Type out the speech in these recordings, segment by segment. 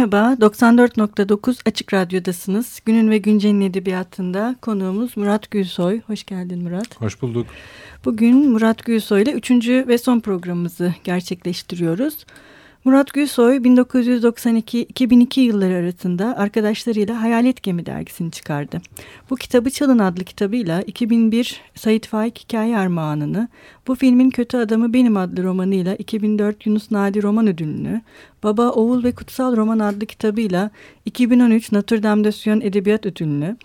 Merhaba, 94.9 Açık Radyo'dasınız. Günün ve Güncel'in edebiyatında konuğumuz Murat Gülsoy. Hoş geldin Murat. Hoş bulduk. Bugün Murat Gülsoy ile üçüncü ve son programımızı gerçekleştiriyoruz. Murat Gülsoy 1992-2002 yılları arasında arkadaşlarıyla Hayalet Gemi dergisini çıkardı. Bu kitabı Çalın adlı kitabıyla 2001 Sait Faik Hikaye Armağanını, bu filmin Kötü Adamı Benim adlı romanıyla 2004 Yunus Nadi Roman Ödülünü, Baba, Oğul ve Kutsal Roman adlı kitabıyla 2013 Notre Dame de Sion Edebiyat Ödülünü,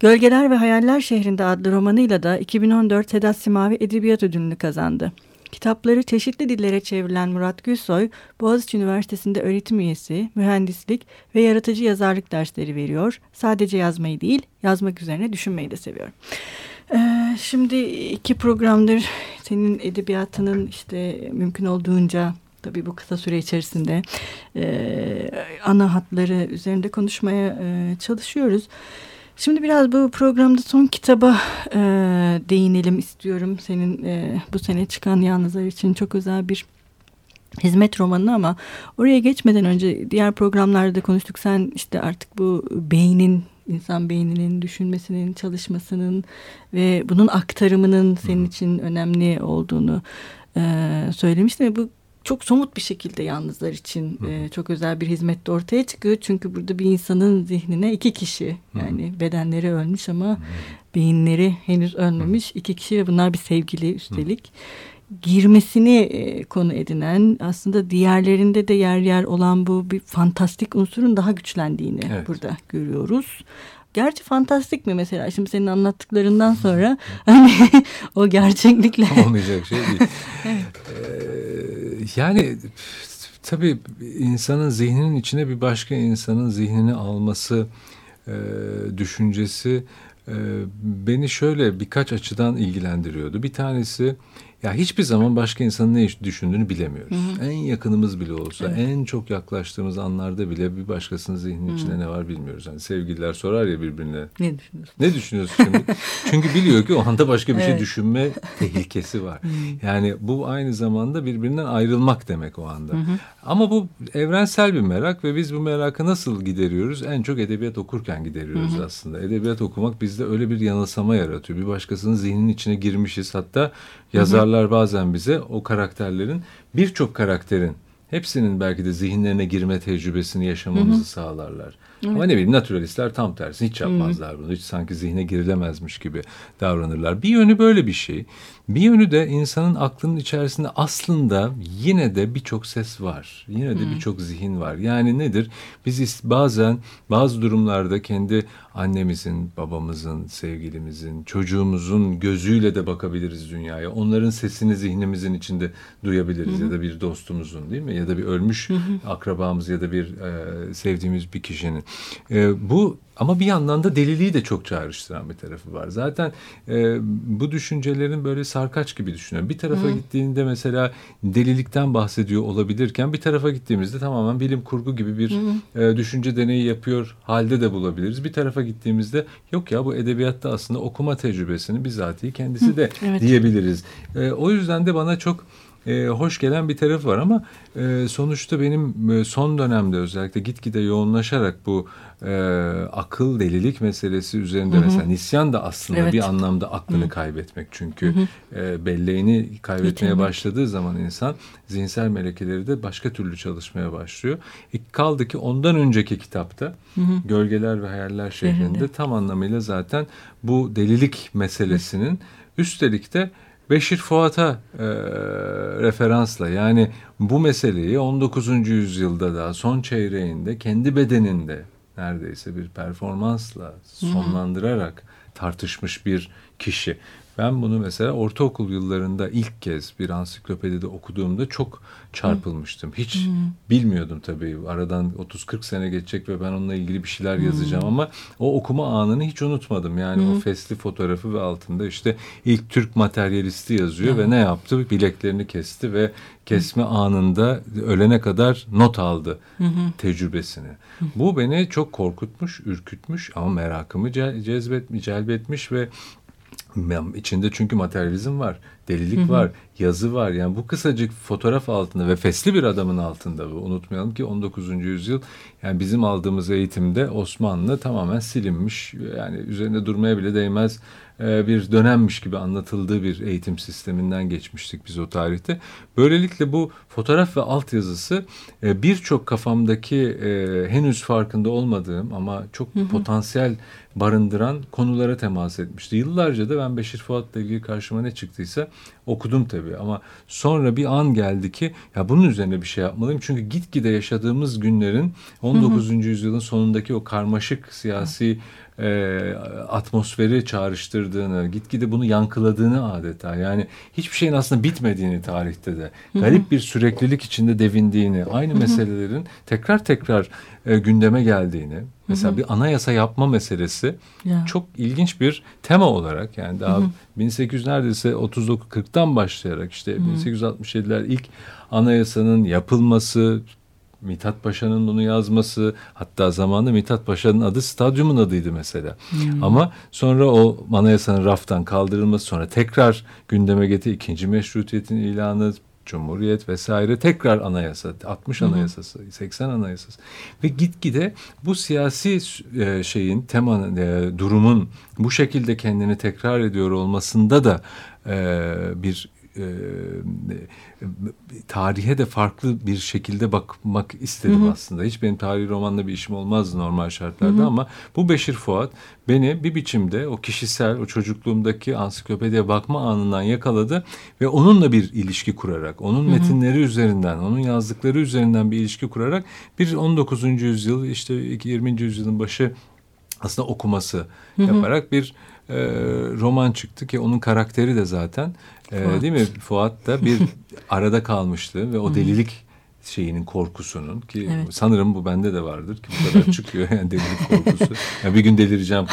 Gölgeler ve Hayaller Şehrinde adlı romanıyla da 2014 Sedat Simavi Edebiyat Ödülünü kazandı. Kitapları çeşitli dillere çevrilen Murat Gülsoy, Boğaziçi Üniversitesi'nde öğretim üyesi, mühendislik ve yaratıcı yazarlık dersleri veriyor. Sadece yazmayı değil, yazmak üzerine düşünmeyi de seviyor. Ee, şimdi iki programdır senin edebiyatının işte mümkün olduğunca tabii bu kısa süre içerisinde e, ana hatları üzerinde konuşmaya e, çalışıyoruz. Şimdi biraz bu programda son kitaba e, değinelim istiyorum. Senin e, bu sene çıkan Yalnızlar için çok özel bir hizmet romanı ama oraya geçmeden önce diğer programlarda konuştuk. Sen işte artık bu beynin insan beyninin düşünmesinin, çalışmasının ve bunun aktarımının senin için önemli olduğunu e, söylemiştin. Ve bu çok somut bir şekilde yalnızlar için e, çok özel bir hizmette ortaya çıkıyor. Çünkü burada bir insanın zihnine iki kişi yani Hı. bedenleri ölmüş ama Hı. beyinleri henüz ölmemiş iki kişi ve bunlar bir sevgili üstelik. girmesini e, konu edinen aslında diğerlerinde de yer yer olan bu bir fantastik unsurun daha güçlendiğini evet. burada görüyoruz. Gerçi fantastik mi mesela şimdi senin anlattıklarından sonra hani o gerçeklikle olmayacak şey değil. evet. ee, yani tabii insanın zihninin içine bir başka insanın zihnini alması e, düşüncesi e, beni şöyle birkaç açıdan ilgilendiriyordu. Bir tanesi ya hiçbir zaman başka insanın ne düşündüğünü bilemiyoruz. Hı hı. En yakınımız bile olsa, evet. en çok yaklaştığımız anlarda bile bir başkasının zihninin içinde ne var bilmiyoruz. Hani sevgililer sorar ya birbirine. Ne düşünüyorsun? Ne düşünüyorsun şimdi? Çünkü biliyor ki o anda başka bir şey evet. şey düşünme tehlikesi var. Yani bu aynı zamanda birbirinden ayrılmak demek o anda. Hı hı. Ama bu evrensel bir merak ve biz bu merakı nasıl gideriyoruz? En çok edebiyat okurken gideriyoruz hı hı. aslında. Edebiyat okumak bizde öyle bir yanılsama yaratıyor. Bir başkasının zihninin içine girmişiz. Hatta yazarlar bazen bize o karakterlerin birçok karakterin hepsinin belki de zihinlerine girme tecrübesini yaşamamızı hı hı. sağlarlar. Evet. Ama ne bileyim naturalistler tam tersi hiç yapmazlar hı. bunu. Hiç sanki zihne girilemezmiş gibi davranırlar. Bir yönü böyle bir şey. Bir yönü de insanın aklının içerisinde aslında yine de birçok ses var. Yine de birçok zihin var. Yani nedir? Biz bazen bazı durumlarda kendi annemizin, babamızın, sevgilimizin, çocuğumuzun gözüyle de bakabiliriz dünyaya. Onların sesini zihnimizin içinde duyabiliriz hı hı. ya da bir dostumuzun değil mi? Ya da bir ölmüş hı hı. akrabamız ya da bir e, sevdiğimiz bir kişinin. E, bu ama bir yandan da deliliği de çok çağrıştıran bir tarafı var. Zaten e, bu düşüncelerin böyle sarkaç gibi düşünüyorum. Bir tarafa Hı. gittiğinde mesela delilikten bahsediyor olabilirken bir tarafa gittiğimizde tamamen bilim kurgu gibi bir e, düşünce deneyi yapıyor halde de bulabiliriz. Bir tarafa gittiğimizde yok ya bu edebiyatta aslında okuma tecrübesini bizatihi kendisi de Hı. Evet. diyebiliriz. E, o yüzden de bana çok e, hoş gelen bir tarafı var ama e, sonuçta benim e, son dönemde özellikle gitgide yoğunlaşarak bu e, akıl delilik meselesi üzerinde hı hı. mesela nisyan da aslında evet. bir anlamda aklını hı. kaybetmek çünkü. E, belleğini kaybetmeye Bitirmek. başladığı zaman insan zihinsel melekeleri de başka türlü çalışmaya başlıyor. E, kaldı ki ondan önceki kitapta hı hı. Gölgeler ve Hayaller şehrinde hı tam anlamıyla zaten bu delilik meselesinin üstelik de Beşir Fuat'a e, referansla yani bu meseleyi 19. yüzyılda da son çeyreğinde kendi bedeninde neredeyse bir performansla sonlandırarak tartışmış bir kişi. Ben bunu mesela ortaokul yıllarında ilk kez bir ansiklopedide okuduğumda çok çarpılmıştım. Hiç hmm. bilmiyordum tabii. Aradan 30-40 sene geçecek ve ben onunla ilgili bir şeyler yazacağım hmm. ama o okuma anını hiç unutmadım. Yani hmm. o fesli fotoğrafı ve altında işte ilk Türk materyalisti yazıyor hmm. ve ne yaptı? Bileklerini kesti ve kesme hmm. anında ölene kadar not aldı hmm. tecrübesini. Hmm. Bu beni çok korkutmuş, ürkütmüş ama merakımı cezbetmiş, celbetmiş ve içinde çünkü materyalizm var, delilik hı hı. var, yazı var. Yani bu kısacık fotoğraf altında ve fesli bir adamın altında bu. Unutmayalım ki 19. yüzyıl yani bizim aldığımız eğitimde Osmanlı tamamen silinmiş. Yani üzerinde durmaya bile değmez e, bir dönemmiş gibi anlatıldığı bir eğitim sisteminden geçmiştik biz o tarihte. Böylelikle bu fotoğraf ve altyazısı e, birçok kafamdaki e, henüz farkında olmadığım ama çok hı hı. potansiyel barındıran konulara temas etmişti. Yıllarca da ben Beşir Fuat'la ilgili karşıma ne çıktıysa okudum tabii ama sonra bir an geldi ki ya bunun üzerine bir şey yapmalıyım. Çünkü gitgide yaşadığımız günlerin 19. Hı hı. yüzyılın sonundaki o karmaşık siyasi e, atmosferi çağrıştırdığını, gitgide bunu yankıladığını adeta. Yani hiçbir şeyin aslında bitmediğini tarihte de. Garip bir süreklilik içinde devindiğini, aynı meselelerin tekrar tekrar e, gündeme geldiğini. Mesela bir anayasa yapma meselesi ya. çok ilginç bir tema olarak yani daha 1800 neredeyse 39-40'tan başlayarak işte 1867'ler ilk anayasanın yapılması, Mithat Paşa'nın bunu yazması hatta zamanında Mithat Paşa'nın adı stadyumun adıydı mesela. Hmm. Ama sonra o anayasanın raftan kaldırılması sonra tekrar gündeme getir ikinci meşrutiyetin ilanı Cumhuriyet vesaire tekrar anayasa 60 anayasası 80 anayasası ve gitgide bu siyasi e, şeyin temanın e, durumun bu şekilde kendini tekrar ediyor olmasında da e, bir e, tarihe de farklı bir şekilde bakmak istedim hı hı. aslında. Hiç benim tarihi romanla bir işim olmazdı normal şartlarda hı hı. ama bu Beşir Fuat beni bir biçimde o kişisel, o çocukluğumdaki ansiklopediye bakma anından yakaladı ve onunla bir ilişki kurarak, onun hı hı. metinleri üzerinden, onun yazdıkları üzerinden bir ilişki kurarak bir 19. yüzyıl işte 20. yüzyılın başı aslında okuması hı hı. yaparak bir e, roman çıktı ki onun karakteri de zaten e, değil mi Fuat da bir arada kalmıştı ve o delilik şeyinin korkusunun ki evet. sanırım bu bende de vardır ki bu kadar çıkıyor yani delilik korkusu. Yani bir gün delireceğim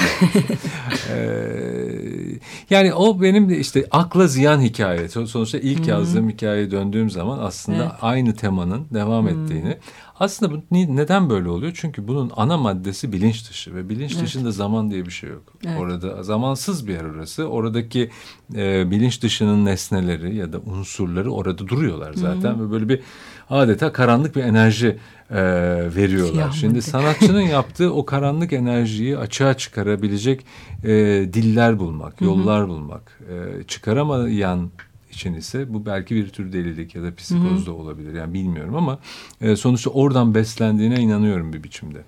ee, yani o benim de işte akla ziyan hikaye. Sonuçta ilk hmm. yazdığım hikayeye döndüğüm zaman aslında evet. aynı temanın devam hmm. ettiğini aslında bu neden böyle oluyor? Çünkü bunun ana maddesi bilinç dışı ve bilinç evet. dışında zaman diye bir şey yok. Evet. Orada zamansız bir yer orası. Oradaki e, bilinç dışının nesneleri ya da unsurları orada duruyorlar zaten Hı-hı. ve böyle bir adeta karanlık bir enerji e, veriyorlar. Siyah Şimdi sanatçının yaptığı o karanlık enerjiyi açığa çıkarabilecek e, diller bulmak, yollar Hı-hı. bulmak, e, çıkaramayan için ise bu belki bir tür delilik ya da psikoz da olabilir. Yani bilmiyorum ama e, sonuçta oradan beslendiğine inanıyorum bir biçimde.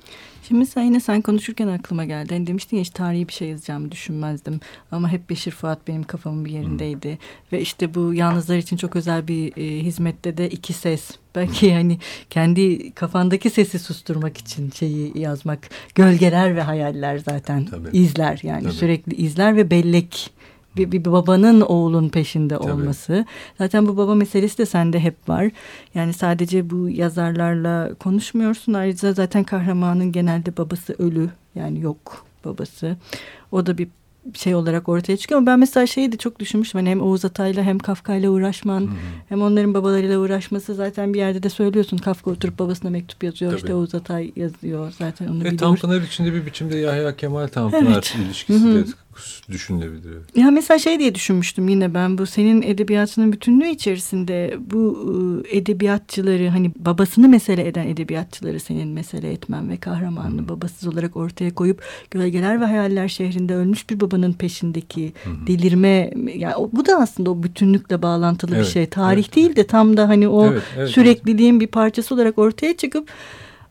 Şimdi sen yine sen konuşurken aklıma geldi. Hani demiştin ya hiç tarihi bir şey yazacağımı düşünmezdim. Ama hep Beşir Fuat benim kafamın bir yerindeydi. Hı. Ve işte bu yalnızlar için çok özel bir e, hizmette de iki ses. Belki yani kendi kafandaki sesi susturmak için şeyi yazmak. Gölgeler ve hayaller zaten Tabii. izler. Yani Tabii. sürekli izler ve bellek bir, bir babanın oğlun peşinde Tabii. olması. Zaten bu baba meselesi de sende hep var. Yani sadece bu yazarlarla konuşmuyorsun. Ayrıca zaten kahramanın genelde babası ölü. Yani yok babası. O da bir şey olarak ortaya çıkıyor. Ama ben mesela şeyi de çok düşünmüştüm. Hani hem Oğuz Atay'la hem Kafka'yla uğraşman hmm. hem onların babalarıyla uğraşması zaten bir yerde de söylüyorsun. Kafka oturup babasına mektup yazıyor. Tabii. İşte Oğuz Atay yazıyor. Zaten onu Ve biliyoruz. Tanpınar içinde bir biçimde Yahya Kemal Tanpınar evet. ilişkisi de düşünülebilir. Ya mesela şey diye düşünmüştüm yine ben bu senin edebiyatının bütünlüğü içerisinde bu ıı, edebiyatçıları hani babasını mesele eden edebiyatçıları senin mesele etmen ve kahramanını hmm. babasız olarak ortaya koyup gölgeler ve hayaller şehrinde ölmüş bir babanın peşindeki hmm. delirme yani bu da aslında o bütünlükle bağlantılı evet, bir şey. Tarih evet, değil de tam da hani o evet, evet, sürekliliğin evet. bir parçası olarak ortaya çıkıp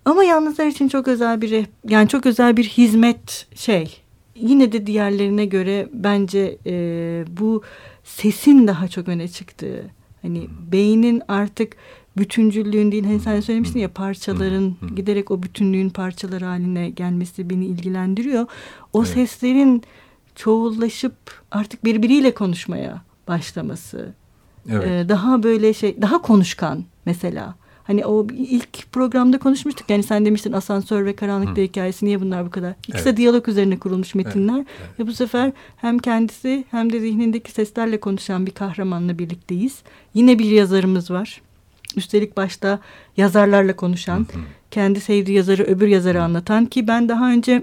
ama yalnızlar için çok özel bir yani çok özel bir hizmet şey yine de diğerlerine göre bence e, bu sesin daha çok öne çıktığı hani beynin artık bütüncüllüğün değil hani sen söylemiştin ya parçaların giderek o bütünlüğün parçaları haline gelmesi beni ilgilendiriyor. O evet. seslerin çoğullaşıp artık birbiriyle konuşmaya başlaması. Evet. Ee, daha böyle şey daha konuşkan mesela. Hani o ilk programda konuşmuştuk. Yani sen demiştin asansör ve karanlıkta hikayesi niye bunlar bu kadar? İkisi de Evet. diyalog üzerine kurulmuş metinler. Evet, evet. Ve bu sefer hem kendisi hem de zihnindeki seslerle konuşan bir kahramanla birlikteyiz. Yine bir yazarımız var. Üstelik başta yazarlarla konuşan, kendi sevdiği yazarı öbür yazarı anlatan ki ben daha önce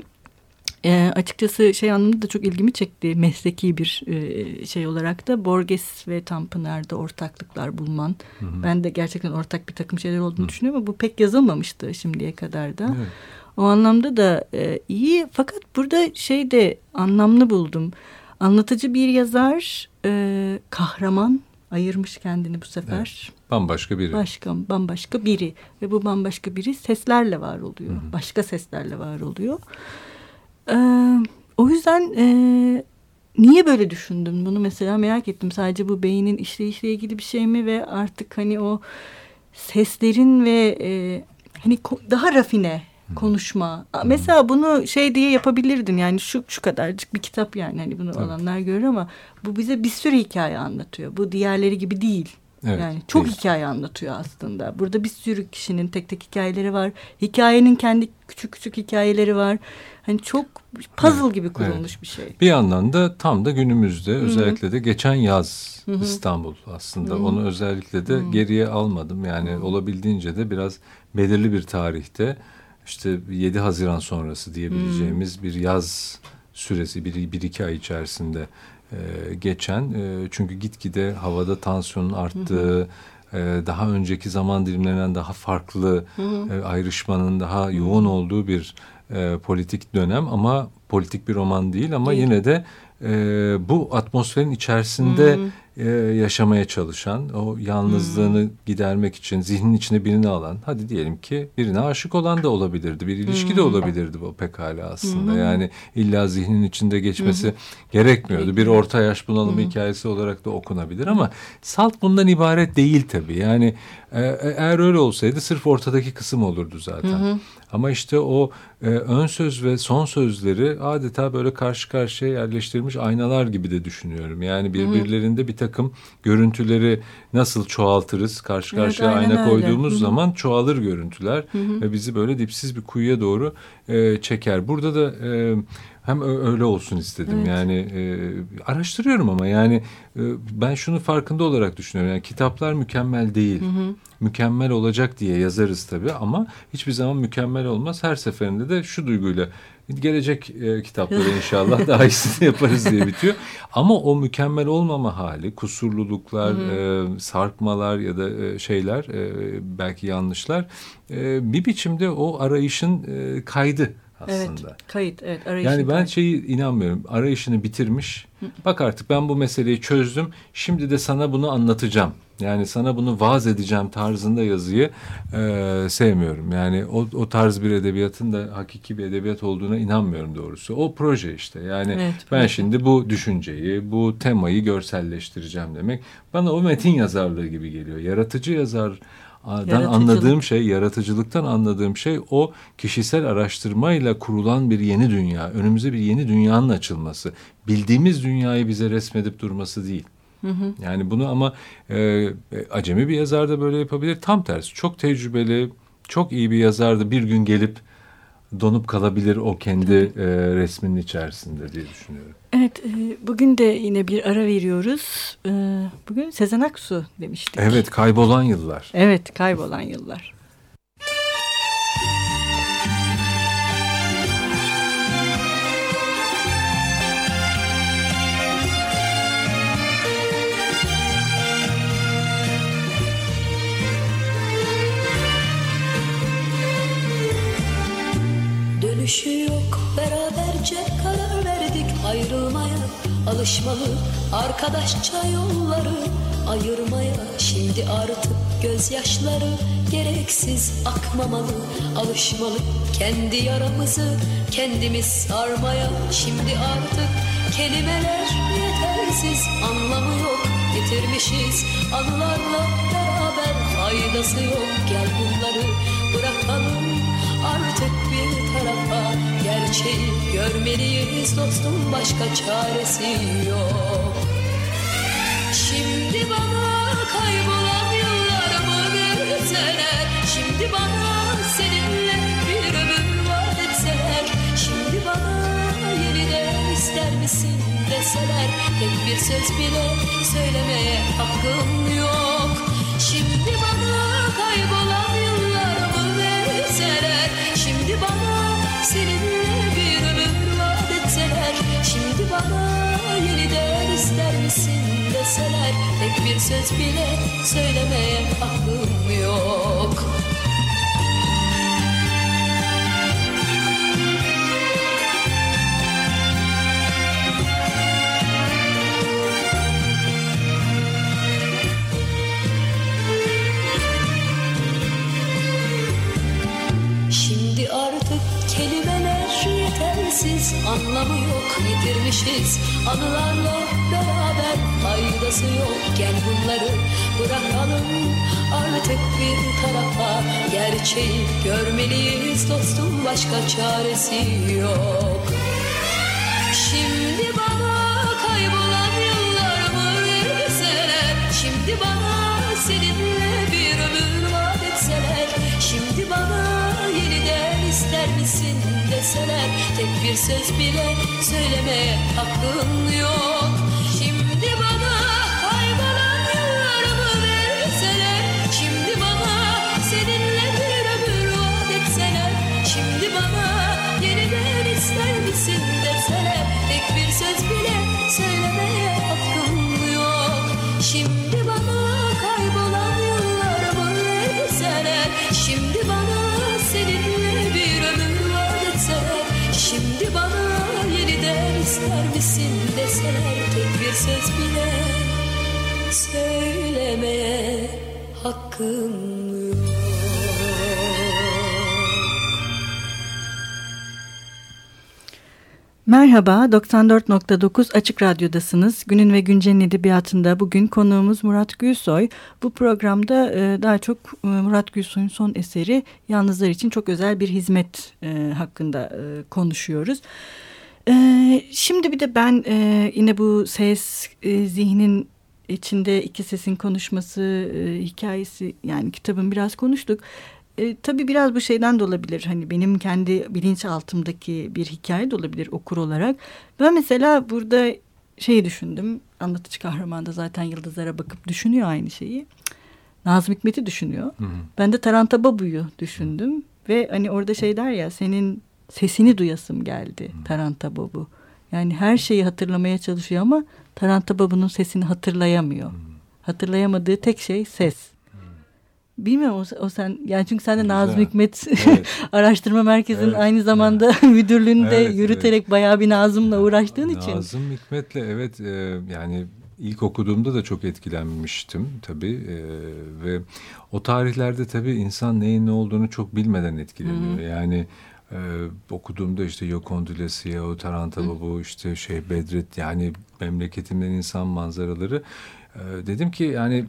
e, açıkçası şey anlamında da çok ilgimi çekti. Mesleki bir e, şey olarak da Borges ve Tanpınar'da ortaklıklar bulman. Ben de gerçekten ortak bir takım şeyler olduğunu düşünüyorum ama bu pek yazılmamıştı şimdiye kadar da. Evet. O anlamda da e, iyi fakat burada şey de anlamlı buldum. Anlatıcı bir yazar, e, kahraman ayırmış kendini bu sefer. Bambaşka biri. Başka, bambaşka biri ve bu bambaşka biri seslerle var oluyor. Başka seslerle var oluyor. O yüzden e, niye böyle düşündüm bunu mesela merak ettim. Sadece bu beynin işleyişle ilgili bir şey mi ve artık hani o seslerin ve e, hani daha rafine konuşma. A- Mesela bunu şey diye yapabilirdin yani şu şu kadarcık bir kitap yani hani bunu Tabii. olanlar görür ama bu bize bir sürü hikaye anlatıyor. Bu diğerleri gibi değil. Evet, yani çok değil. hikaye anlatıyor aslında. Burada bir sürü kişinin tek tek hikayeleri var. Hikayenin kendi küçük küçük hikayeleri var. Hani çok puzzle gibi kurulmuş bir şey. Bir yandan da tam da günümüzde özellikle de geçen yaz İstanbul aslında onu özellikle de geriye almadım. Yani olabildiğince de biraz belirli bir tarihte işte 7 Haziran sonrası diyebileceğimiz bir yaz süresi bir, bir iki ay içerisinde geçen e, çünkü gitgide havada tansiyonun arttığı e, daha önceki zaman dilimlerinden daha farklı e, ayrışmanın daha yoğun olduğu bir e, politik dönem. Ama politik bir roman değil ama Değil. yine de e, bu atmosferin içerisinde e, yaşamaya çalışan, o yalnızlığını gidermek için zihnin içine birini alan, hadi diyelim ki birine aşık olan da olabilirdi, bir ilişki de olabilirdi bu pekala aslında. Yani illa zihnin içinde geçmesi gerekmiyordu. Bir orta yaş bunalımı hikayesi olarak da okunabilir ama salt bundan ibaret değil tabii. Yani e, eğer öyle olsaydı sırf ortadaki kısım olurdu zaten. Ama işte o e, ön söz ve son sözleri adeta böyle karşı karşıya yerleştirilmiş aynalar gibi de düşünüyorum. Yani birbirlerinde bir takım görüntüleri nasıl çoğaltırız karşı Evet, karşıya aynen ayna öyle. koyduğumuz Hı hı. zaman çoğalır görüntüler ve bizi böyle dipsiz bir kuyuya doğru e, çeker. Burada da e, hem öyle olsun istedim. Evet. yani e, araştırıyorum ama yani e, ben şunu farkında olarak düşünüyorum. Yani kitaplar mükemmel değil. Mükemmel olacak diye yazarız tabii ama hiçbir zaman mükemmel olmaz. Her seferinde de şu duyguyla gelecek e, kitapları inşallah daha iyisini yaparız diye bitiyor. Ama o mükemmel olmama hali kusurluluklar e, sarkmalar ya da e, şeyler e, belki yanlışlar e, bir biçimde o arayışın e, kaydı Evet, aslında. kayıt. Evet, arayışın Yani ben kayıt. şeyi inanmıyorum. Arayışını bitirmiş. Bak artık ben bu meseleyi çözdüm. Şimdi de sana bunu anlatacağım. Yani sana bunu vaaz edeceğim tarzında yazıyı e, sevmiyorum. Yani o, o tarz bir edebiyatın da hakiki bir edebiyat olduğuna inanmıyorum doğrusu. O proje işte. Yani Evet, ben proje. şimdi bu düşünceyi, bu temayı görselleştireceğim demek. Bana o metin yazarlığı gibi geliyor. Yaratıcı yazar dan anladığım şey, yaratıcılıktan anladığım şey o kişisel araştırmayla kurulan bir yeni dünya. Önümüze bir yeni dünyanın açılması. Bildiğimiz dünyayı bize resmedip durması değil. Yani bunu ama e, e, acemi bir yazar da böyle yapabilir. Tam tersi çok tecrübeli, çok iyi bir yazar da bir gün gelip donup kalabilir o kendi e, resminin içerisinde diye düşünüyorum. Evet, e, bugün de yine bir ara veriyoruz. E, bugün Sezen Aksu demiştik. Evet kaybolan yıllar. Evet, kaybolan yıllar. Dönüşü yok. Beraberce karar verdik ayrılmaya. Alışmalı arkadaşça yolları ayırmaya. Şimdi artık gözyaşları gereksiz akmamalı. Alışmalı kendi yaramızı kendimiz sarmaya. Şimdi artık kelimeler yetersiz anlamı yok. Yitirmişiz anılarla beraber faydası yok. Gel bunları bırakalım Gerçeği görmeliyiz dostum başka çaresi yok. Şimdi bana kaybolan yıllarımı verseler Şimdi bana seninle bir ömür vaat etseler? Şimdi bana yeniden ister misin deseler? Tek bir söz bile söylemeye hakkım yok. Şimdi bana kaybolan ister misin deseler Tek bir söz bile söylemeye hakkım yok. Şimdi artık kelimeler yetersiz Anlamı yok yitirmişiz Anılarla beraber faydası yok Gel bunları bırakalım. Artık bir tarafa Gerçeği görmeliyiz dostum başka çaresi yok. Şimdi bana kaybolan yıllarımı verseler Şimdi bana seninle bir ömür vaat etseler? Şimdi bana yeniden ister misin deseler? Tek bir söz bile söylemeye hakkım yok hakkım Merhaba, 94.9 Açık Radyo'dasınız. Günün ve Güncel'in edebiyatında bugün konuğumuz Murat Gülsoy. Bu programda e, daha çok e, Murat Gülsoy'un son eseri Yalnızlar için çok özel bir hizmet e, hakkında konuşuyoruz. Şimdi bir de ben yine bu ses, zihnin içinde iki sesin konuşması e, hikayesi yani kitabın biraz konuştuk. E, tabii biraz bu şeyden de olabilir. Hani benim kendi bilinçaltımdaki bir hikaye de olabilir okur olarak. Ben mesela burada şey düşündüm. Anlatıcı kahraman da zaten yıldızlara bakıp düşünüyor aynı şeyi. Nazım Hikmet'i düşünüyor. Hı hı. Ben de Taranta Babu'yu düşündüm. Ve hani orada şey der ya senin sesini duyasım geldi Taranta Babu. Yani her şeyi hatırlamaya çalışıyor ama Taranta Babu'nun sesini hatırlayamıyor. Hatırlayamadığı tek şey ses. Bilmiyorum o, o sen yani çünkü sen de Güzel. Nazım Hikmet Evet. Araştırma Merkezi'nin Evet, aynı zamanda müdürlüğünü de Evet, yürüterek bayağı bir Nazım'la uğraştığın için. Nazım Hikmet'le evet e, yani ilk okuduğumda da çok etkilenmiştim tabii E, ve o tarihlerde tabii insan neyin ne olduğunu çok bilmeden etkileniyor. Yani e, okuduğumda işte Yokondile Siyah, Taranta Babu, işte şey Bedret yani memleketimden insan manzaraları e, dedim ki yani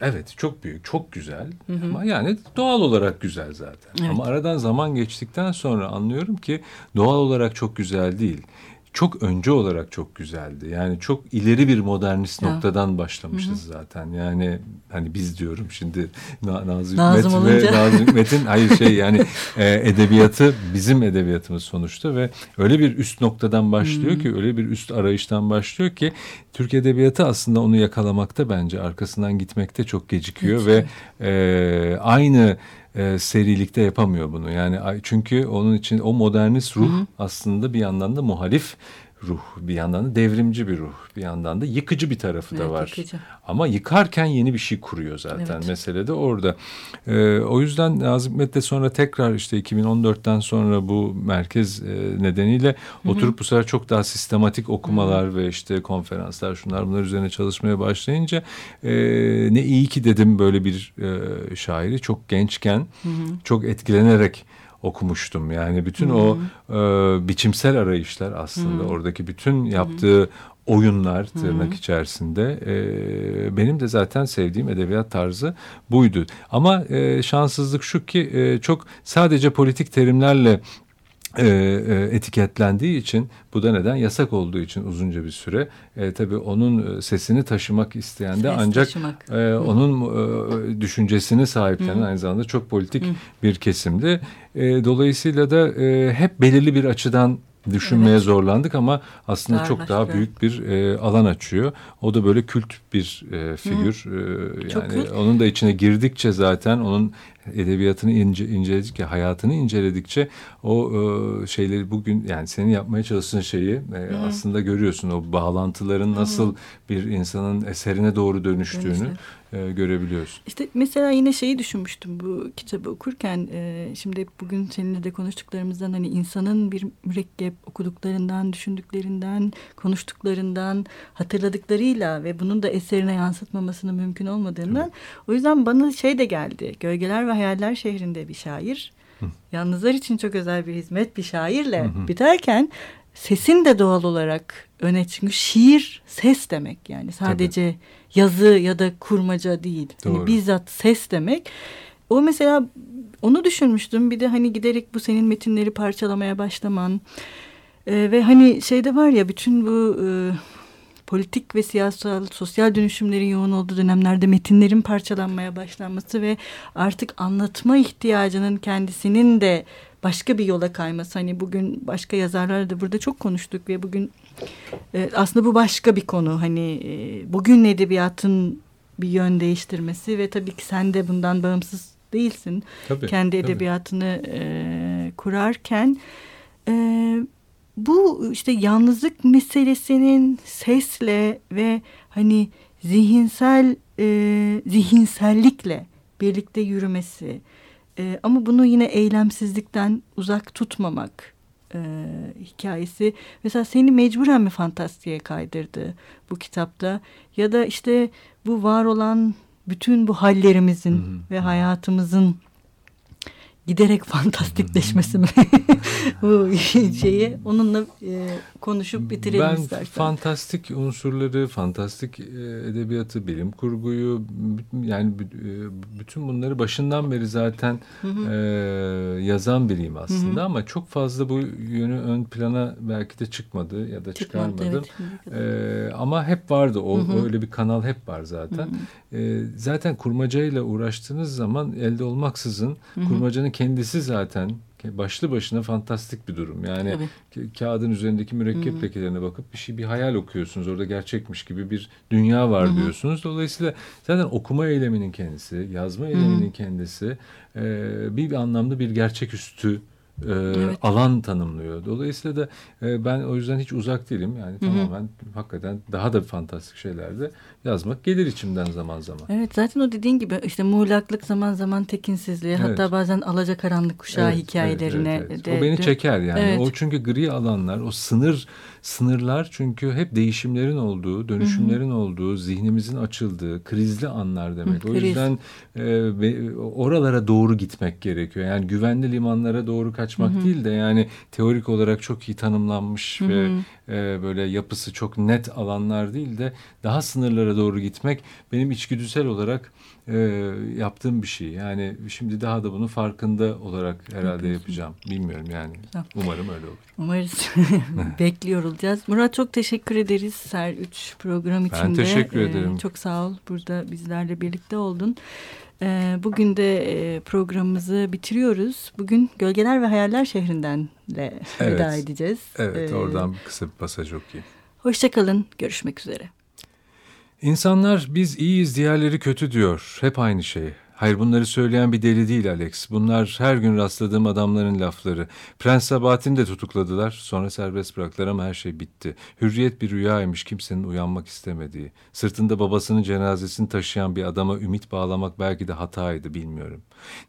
evet çok büyük, çok güzel ama yani doğal olarak güzel zaten. Evet. Ama aradan zaman geçtikten sonra anlıyorum ki doğal olarak çok güzel değil. Çok önce olarak çok güzeldi. Yani çok ileri bir modernist Ya. noktadan başlamışız zaten. Yani hani biz diyorum şimdi Na- Nazım Nazım Hikmet ve olunca. Nazım Hikmet'in hayır şey yani e, edebiyatı bizim edebiyatımız sonuçta ve öyle bir üst noktadan başlıyor Hmm. ki öyle bir üst arayıştan başlıyor ki Türk edebiyatı aslında onu yakalamakta bence arkasından gitmekte çok gecikiyor ve e, aynı e, serilikte yapamıyor bunu. Yani çünkü onun için o modernist ruh aslında bir yandan da muhalif ruh, bir yandan da devrimci bir ruh, bir yandan da yıkıcı bir tarafı da Evet, var. yıkıcı. Ama yıkarken yeni bir şey kuruyor zaten. Evet. Mesele de orada. Ee, o yüzden Nazım Hikmet'le sonra tekrar işte 2014'ten sonra bu merkez e, nedeniyle oturup bu sefer çok daha sistematik okumalar ve işte konferanslar şunlar bunlar üzerine çalışmaya başlayınca e, ne iyi ki dedim böyle bir e, şairi çok gençken çok etkilenerek okumuştum. Yani bütün o e, biçimsel arayışlar aslında oradaki bütün yaptığı oyunlar tırnak Hı-hı. içerisinde. E, benim de zaten sevdiğim edebiyat tarzı buydu. Ama e, şanssızlık şu ki e, çok sadece politik terimlerle e, e, etiketlendiği için bu da neden yasak olduğu için uzunca bir süre e, tabii onun e, sesini taşımak isteyen de Ses ancak e, onun e, düşüncesini sahiplenen Hı. aynı zamanda çok politik Hı. bir kesimdi. E, dolayısıyla da e, hep belirli bir açıdan düşünmeye evet. zorlandık ama aslında daha çok daha büyük bir e, alan açıyor. O da böyle kült bir e, figür. E, yani onun da içine girdikçe zaten onun edebiyatını ince, inceledikçe, hayatını inceledikçe o e, şeyleri bugün yani senin yapmaya çalıştığın şeyi e, aslında görüyorsun. O bağlantıların nasıl Hı. bir insanın eserine doğru dönüştüğünü e, görebiliyorsun. İşte mesela yine şeyi düşünmüştüm bu kitabı okurken. E, şimdi bugün seninle de konuştuklarımızdan hani insanın bir mürekkep okuduklarından, düşündüklerinden, konuştuklarından, hatırladıklarıyla ve bunun da eserine yansıtmamasının mümkün olmadığından. Evet. O yüzden bana şey de geldi. Gölgeler ve Hayaller şehrinde bir şair. Hı. Yalnızlar için çok özel bir hizmet bir şairle hı hı. biterken sesin de doğal olarak öne çıkıyor. Şiir ses demek yani sadece Tabii. yazı ya da kurmaca değil. Yani bizzat ses demek. O mesela onu düşünmüştüm. Bir de hani giderek bu senin metinleri parçalamaya başlaman. Ee, ve hani şeyde var ya bütün bu e, politik ve siyasal, sosyal dönüşümlerin yoğun olduğu dönemlerde metinlerin parçalanmaya başlanması ve artık anlatma ihtiyacının kendisinin de başka bir yola kayması. Hani bugün başka yazarlarla da burada çok konuştuk ve bugün e, aslında bu başka bir konu. Hani e, bugün edebiyatın bir yön değiştirmesi ve tabii ki sen de bundan bağımsız değilsin. Tabii, Kendi edebiyatını. E, kurarken e, bu işte yalnızlık meselesinin sesle ve hani zihinsel e, zihinsellikle birlikte yürümesi e, ama bunu yine eylemsizlikten uzak tutmamak e, hikayesi. Mesela seni mecburen mi fantastiğe kaydırdı bu kitapta ya da işte bu var olan bütün bu hallerimizin hı hı. ve hayatımızın giderek fantastikleşmesi mi bu şeyi onunla e, konuşup bitirelim ben istersen. Ben fantastik unsurları, fantastik e, edebiyatı, bilim kurguyu yani e, bütün bunları başından beri zaten hı hı. E, yazan biriyim aslında hı hı. ama çok fazla bu yönü ön plana belki de çıkmadı ya da Çıkmadı, çıkarmadım. Evet, e, ama hep vardı o hı hı. öyle bir kanal hep var zaten. Hı hı. E, zaten kurmacayla uğraştığınız zaman elde olmaksızın hı hı. kurmacanın kendisi zaten başlı başına fantastik bir durum. Yani Tabii. kağıdın üzerindeki mürekkep Hı-hı. lekelerine bakıp bir şey bir hayal okuyorsunuz. Orada gerçekmiş gibi bir dünya var Hı-hı. diyorsunuz. Dolayısıyla zaten okuma eyleminin kendisi, yazma eyleminin Hı-hı. kendisi e, bir, bir anlamda bir gerçeküstü e, evet. alan tanımlıyor. Dolayısıyla da e, ben o yüzden hiç uzak değilim. Yani Hı-hı. tamamen hakikaten daha da fantastik şeylerde yazmak gelir içimden zaman zaman. Evet zaten o dediğin gibi işte muğlaklık zaman zaman tekinsizliği evet. hatta bazen alacakaranlık kuşağı evet, hikayelerine evet, evet, evet. De, o beni çeker yani. Evet. O çünkü gri alanlar, o sınır sınırlar çünkü hep değişimlerin olduğu, dönüşümlerin Hı-hı. olduğu, zihnimizin açıldığı, krizli anlar demek. Hı, o yüzden e, oralara doğru gitmek gerekiyor. Yani güvenli limanlara doğru kaçmak Hı-hı. değil de yani teorik olarak çok iyi tanımlanmış Hı-hı. ve e, böyle yapısı çok net alanlar değil de daha sınırlara doğru gitmek benim içgüdüsel olarak e, yaptığım bir şey. Yani şimdi daha da bunun farkında olarak herhalde yapacağım. Bilmiyorum yani. Umarım öyle olur. Umarız. Bekliyor olacağız. Murat çok teşekkür ederiz Ser 3 program içinde. Ben teşekkür ederim. Ee, çok sağ ol. Burada bizlerle birlikte oldun. Ee, bugün de e, programımızı bitiriyoruz. Bugün Gölgeler ve Hayaller şehrinden de evet. veda edeceğiz. Evet, ee, oradan kısa bir pasaj okuyayım. Hoşçakalın, görüşmek üzere. İnsanlar biz iyiyiz, diğerleri kötü diyor. Hep aynı şey. Hayır bunları söyleyen bir deli değil Alex. Bunlar her gün rastladığım adamların lafları. Prens Sabahat'ini de tutukladılar. Sonra serbest bıraktılar ama her şey bitti. Hürriyet bir rüyaymış kimsenin uyanmak istemediği. Sırtında babasının cenazesini taşıyan bir adama ümit bağlamak belki de hataydı bilmiyorum.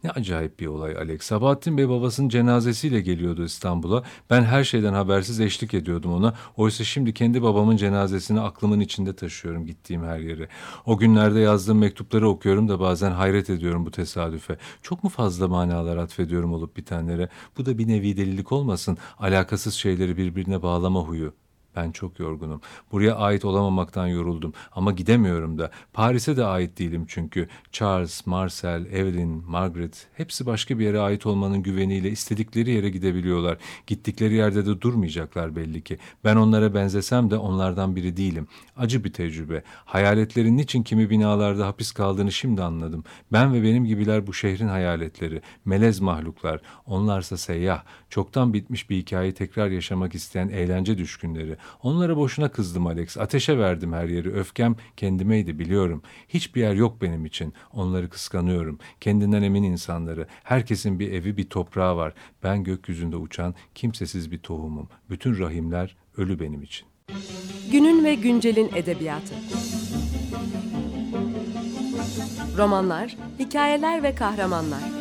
Ne acayip bir olay Alex. Sabahattin Bey babasının cenazesiyle geliyordu İstanbul'a. Ben her şeyden habersiz eşlik ediyordum ona. Oysa şimdi kendi babamın cenazesini aklımın içinde taşıyorum gittiğim her yere. O günlerde yazdığım mektupları okuyorum da bazen hayret ediyorum ediyorum bu tesadüfe. Çok mu fazla manalar atfediyorum olup bitenlere? Bu da bir nevi delilik olmasın. Alakasız şeyleri birbirine bağlama huyu. Ben çok yorgunum. Buraya ait olamamaktan yoruldum ama gidemiyorum da. Paris'e de ait değilim çünkü. Charles, Marcel, Evelyn, Margaret hepsi başka bir yere ait olmanın güveniyle istedikleri yere gidebiliyorlar. Gittikleri yerde de durmayacaklar belli ki. Ben onlara benzesem de onlardan biri değilim. Acı bir tecrübe. Hayaletlerin niçin kimi binalarda hapis kaldığını şimdi anladım. Ben ve benim gibiler bu şehrin hayaletleri. Melez mahluklar. Onlarsa seyyah. Çoktan bitmiş bir hikayeyi tekrar yaşamak isteyen eğlence düşkünleri. Onlara boşuna kızdım Alex. Ateşe verdim her yeri. Öfkem kendimeydi biliyorum. Hiçbir yer yok benim için. Onları kıskanıyorum. Kendinden emin insanları. Herkesin bir evi bir toprağı var. Ben gökyüzünde uçan kimsesiz bir tohumum. Bütün rahimler ölü benim için. Günün ve güncelin edebiyatı. Romanlar, hikayeler ve kahramanlar.